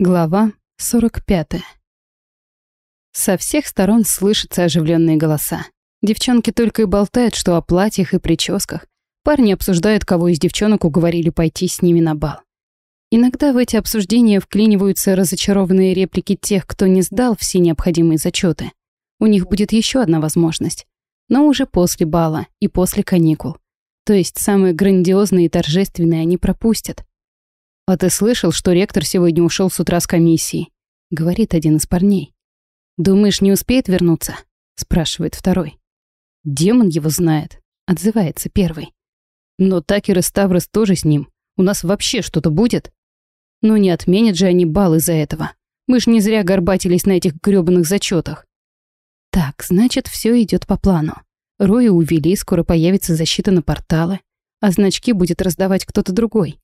Глава 45. Со всех сторон слышатся оживленные голоса. Девчонки только и болтают, что о платьях и прическах. Парни обсуждают, кого из девчонок уговорили пойти с ними на бал. Иногда в эти обсуждения вклиниваются разочарованные реплики тех, кто не сдал все необходимые зачеты. У них будет еще одна возможность. Но уже после бала и после каникул. То есть самые грандиозные и торжественные они пропустят. «А ты слышал, что ректор сегодня ушел с утра с комиссии?» — говорит один из парней. «Думаешь, не успеет вернуться?» — спрашивает второй. «Демон его знает», — отзывается первый. «Но Такер и Ставрос тоже с ним. У нас вообще что-то будет?» «Ну не отменят же они бал из-за этого. Мы ж не зря горбатились на этих грёбаных зачетах. Так, значит, все идет по плану. Роя увели, скоро появится защита на порталы, а значки будет раздавать кто-то другой.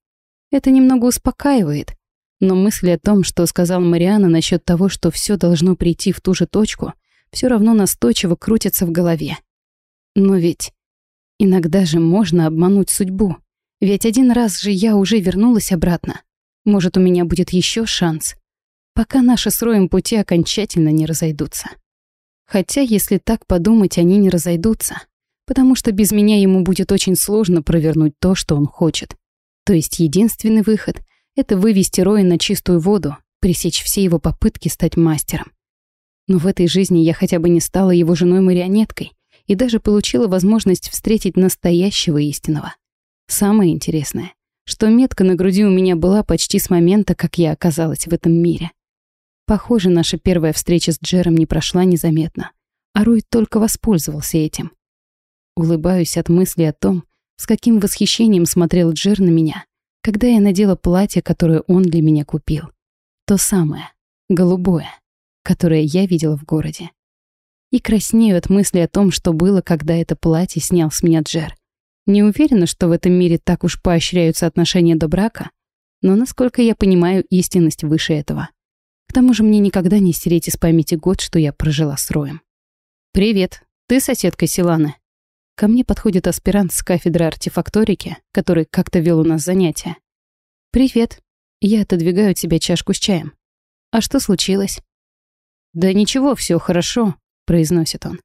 Это немного успокаивает. Но мысль о том, что сказал Мариана насчет того, что все должно прийти в ту же точку, все равно настойчиво крутится в голове. Но ведь иногда же можно обмануть судьбу. Ведь один раз же я уже вернулась обратно. Может, у меня будет еще шанс. Пока наши с Роем пути окончательно не разойдутся. Хотя, если так подумать, они не разойдутся. Потому что без меня ему будет очень сложно провернуть то, что он хочет. То есть единственный выход — это вывести Роя на чистую воду, пресечь все его попытки стать мастером. Но в этой жизни я хотя бы не стала его женой-марионеткой и даже получила возможность встретить настоящего истинного. Самое интересное, что метка на груди у меня была почти с момента, как я оказалась в этом мире. Похоже, наша первая встреча с Джером не прошла незаметно, а Рой только воспользовался этим. Улыбаюсь от мысли о том, с каким восхищением смотрел Джер на меня, когда я надела платье, которое он для меня купил. То самое, голубое, которое я видела в городе. И краснею от мысли о том, что было, когда это платье снял с меня Джер. Не уверена, что в этом мире так уж поощряются отношения до брака, но, насколько я понимаю, истинность выше этого. К тому же мне никогда не стереть из памяти год, что я прожила с Роем. «Привет, ты соседка Силаны?» Ко мне подходит аспирант с кафедры артефакторики, который как-то вел у нас занятия. «Привет». Я отодвигаю от себя чашку с чаем. «А что случилось?» «Да ничего, все хорошо», — произносит он.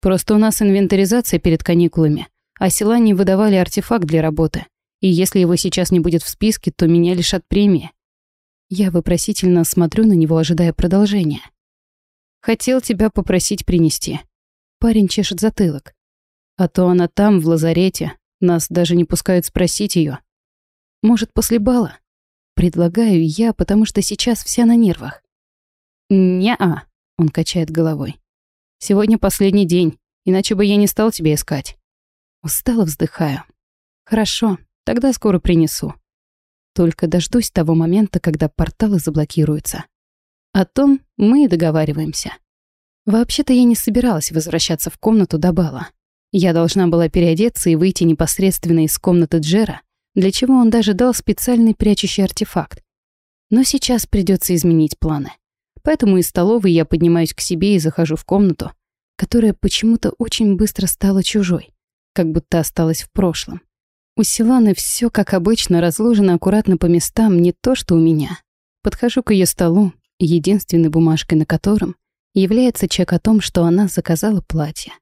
«Просто у нас инвентаризация перед каникулами, а села не выдавали артефакт для работы, и если его сейчас не будет в списке, то меня лишат премии». Я вопросительно смотрю на него, ожидая продолжения. «Хотел тебя попросить принести». Парень чешет затылок. А то она там, в лазарете. Нас даже не пускают спросить ее. Может, после бала? Предлагаю я, потому что сейчас вся на нервах. «Не-а», — он качает головой. «Сегодня последний день, иначе бы я не стал тебя искать». Устало вздыхаю. «Хорошо, тогда скоро принесу. Только дождусь того момента, когда порталы заблокируются. О том мы и договариваемся. Вообще-то я не собиралась возвращаться в комнату до бала. Я должна была переодеться и выйти непосредственно из комнаты Джера, для чего он даже дал специальный прячущий артефакт. Но сейчас придется изменить планы. Поэтому из столовой я поднимаюсь к себе и захожу в комнату, которая почему-то очень быстро стала чужой, как будто осталась в прошлом. У Силаны все, как обычно, разложено аккуратно по местам, не то что у меня. Подхожу к ее столу, единственной бумажкой на котором является чек о том, что она заказала платье.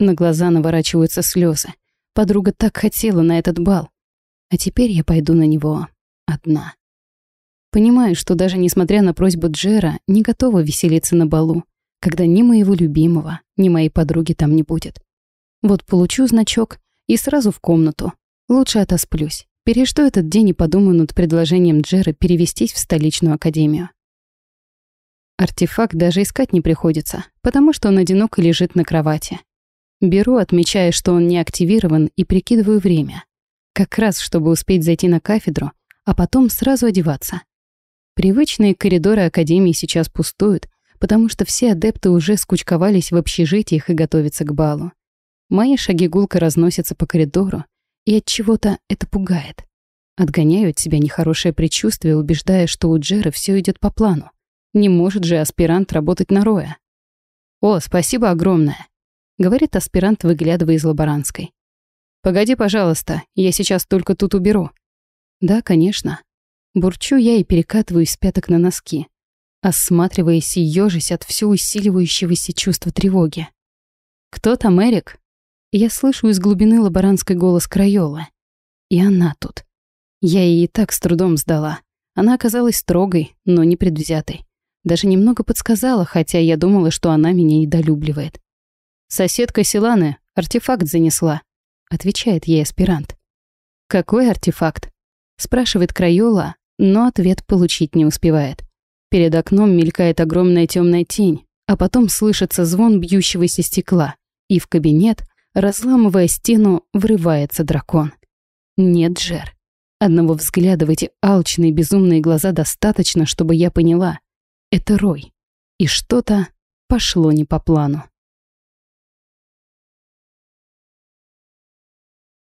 На глаза наворачиваются слезы. Подруга так хотела на этот бал. А теперь я пойду на него одна. Понимаю, что даже несмотря на просьбу Джера, не готова веселиться на балу, когда ни моего любимого, ни моей подруги там не будет. Вот получу значок и сразу в комнату. Лучше отосплюсь. Пережду этот день и подумаю над предложением Джера перевестись в столичную академию. Артефакт даже искать не приходится, потому что он одиноко лежит на кровати. Беру, отмечая, что он не активирован, и прикидываю время. Как раз, чтобы успеть зайти на кафедру, а потом сразу одеваться. Привычные коридоры Академии сейчас пустуют, потому что все адепты уже скучковались в общежитиях и готовятся к балу. Мои шаги гулко разносятся по коридору, и от чего-то это пугает. Отгоняю от себя нехорошее предчувствие, убеждая, что у Джера все идет по плану. Не может же аспирант работать на Роя. «О, спасибо огромное!» — говорит аспирант, выглядывая из лаборантской. «Погоди, пожалуйста, я сейчас только тут уберу». «Да, конечно». Бурчу я и перекатываюсь с пяток на носки, осматриваясь и ёжись от все усиливающегося чувства тревоги. «Кто там, Эрик?» Я слышу из глубины лаборантской голос Крайола. И она тут. Я ей и так с трудом сдала. Она оказалась строгой, но не предвзятой. Даже немного подсказала, хотя я думала, что она меня недолюбливает. «Соседка Силаны артефакт занесла», — отвечает ей аспирант. «Какой артефакт?» — спрашивает Крайола, но ответ получить не успевает. Перед окном мелькает огромная темная тень, а потом слышится звон бьющегося стекла, и в кабинет, разламывая стену, врывается дракон. Нет, Джер. Одного взгляда в эти алчные безумные глаза достаточно, чтобы я поняла. Это Рой. И что-то пошло не по плану.